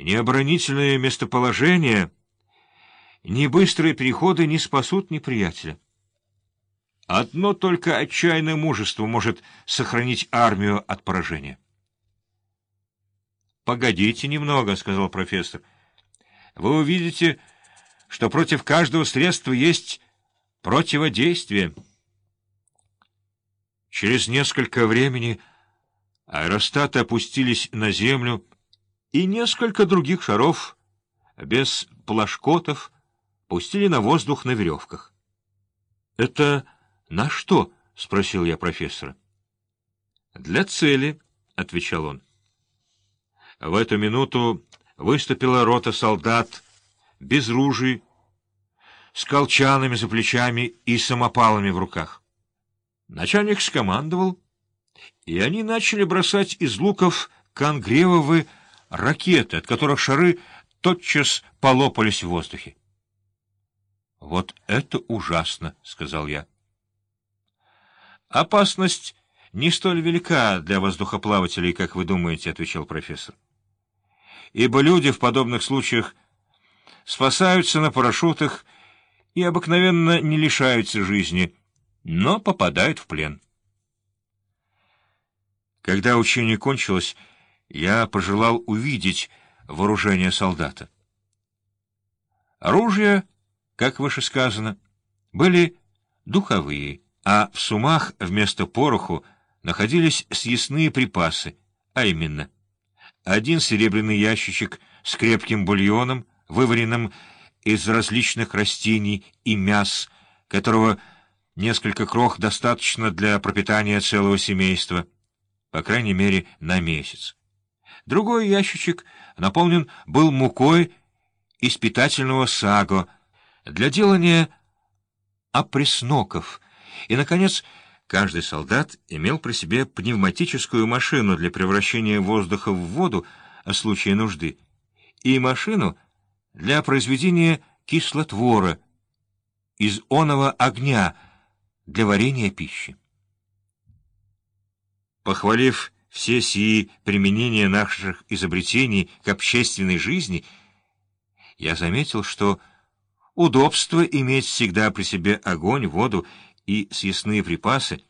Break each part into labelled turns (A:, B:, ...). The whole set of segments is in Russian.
A: Ни оборонительное местоположение, ни быстрые переходы не спасут неприятеля. Одно только отчаянное мужество может сохранить армию от поражения. «Погодите немного», — сказал профессор. «Вы увидите, что против каждого средства есть противодействие». Через несколько времени аэростаты опустились на землю, и несколько других шаров, без плашкотов, пустили на воздух на веревках. — Это на что? — спросил я профессора. — Для цели, — отвечал он. В эту минуту выступила рота солдат, без ружей, с колчанами за плечами и самопалами в руках. Начальник скомандовал, и они начали бросать из луков конгревовые ракеты, от которых шары тотчас полопались в воздухе. — Вот это ужасно, — сказал я. — Опасность не столь велика для воздухоплавателей, как вы думаете, — отвечал профессор. — Ибо люди в подобных случаях спасаются на парашютах и обыкновенно не лишаются жизни, но попадают в плен. Когда учение кончилось, я пожелал увидеть вооружение солдата. Оружие, как выше сказано, были духовые, а в сумах вместо пороху находились съестные припасы, а именно один серебряный ящичек с крепким бульоном, вываренным из различных растений и мяс, которого несколько крох достаточно для пропитания целого семейства, по крайней мере, на месяц. Другой ящичек наполнен был мукой из питательного саго для делания опресноков. И, наконец, каждый солдат имел при себе пневматическую машину для превращения воздуха в воду в случае нужды и машину для произведения кислотвора из оного огня для варения пищи. Похвалив все сии применения наших изобретений к общественной жизни, я заметил, что удобство иметь всегда при себе огонь, воду и съестные припасы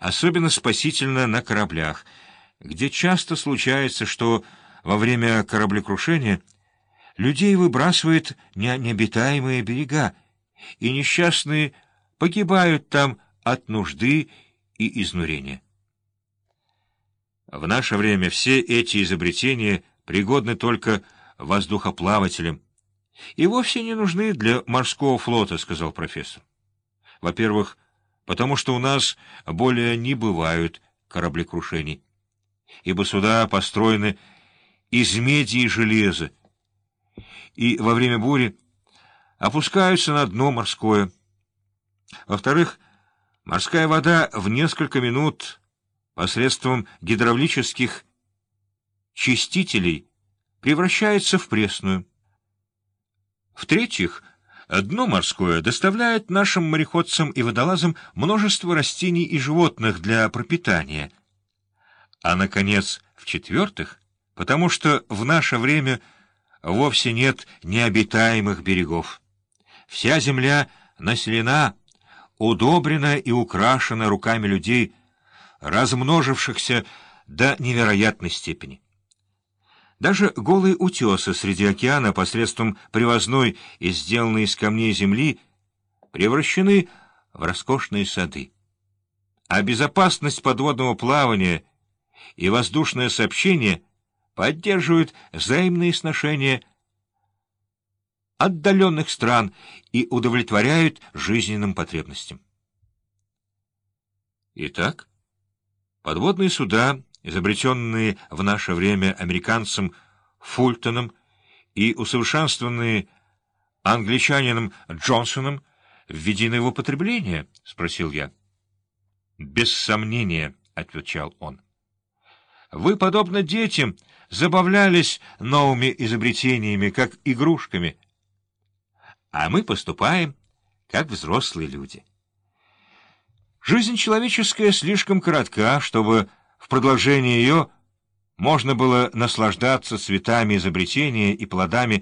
A: особенно спасительно на кораблях, где часто случается, что во время кораблекрушения людей выбрасывает на необитаемые берега, и несчастные погибают там от нужды и изнурения. В наше время все эти изобретения пригодны только воздухоплавателям и вовсе не нужны для морского флота, — сказал профессор. Во-первых, потому что у нас более не бывают кораблекрушений, ибо суда построены из меди и железа, и во время бури опускаются на дно морское. Во-вторых, морская вода в несколько минут посредством гидравлических чистителей превращается в пресную. В-третьих, дно морское доставляет нашим мореходцам и водолазам множество растений и животных для пропитания. А, наконец, в-четвертых, потому что в наше время вовсе нет необитаемых берегов. Вся земля населена, удобрена и украшена руками людей, размножившихся до невероятной степени. Даже голые утесы среди океана посредством привозной и сделанной из камней земли превращены в роскошные сады. А безопасность подводного плавания и воздушное сообщение поддерживают взаимные сношения отдаленных стран и удовлетворяют жизненным потребностям. Итак, Подводные суда, изобретенные в наше время американцем Фултоном и усовершенствованные англичанином Джонсоном, введены в употребление? — спросил я. — Без сомнения, — отвечал он. — Вы, подобно детям, забавлялись новыми изобретениями, как игрушками, а мы поступаем, как взрослые люди. Жизнь человеческая слишком коротка, чтобы в продолжение ее можно было наслаждаться цветами изобретения и плодами